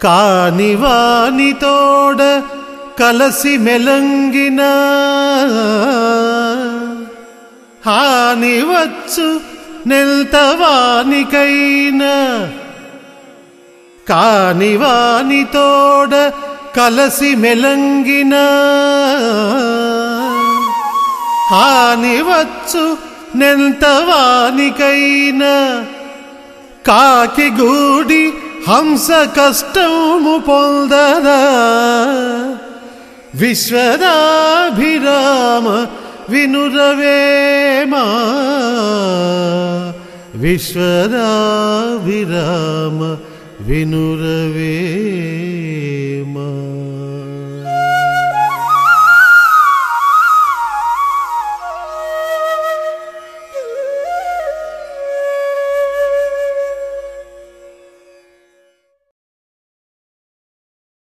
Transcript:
కాని వానితోడ కలసి మెలంగిన హాని వచ్చు నెల్తవానికైనా కాని వానితోడ కలసి మెలంగిన హాని వచ్చు కాకి గూడి హంస కష్టము పొందదా విశ్వదాభిరామ వినురవేమా విశ్వదాభిరామ వినురవే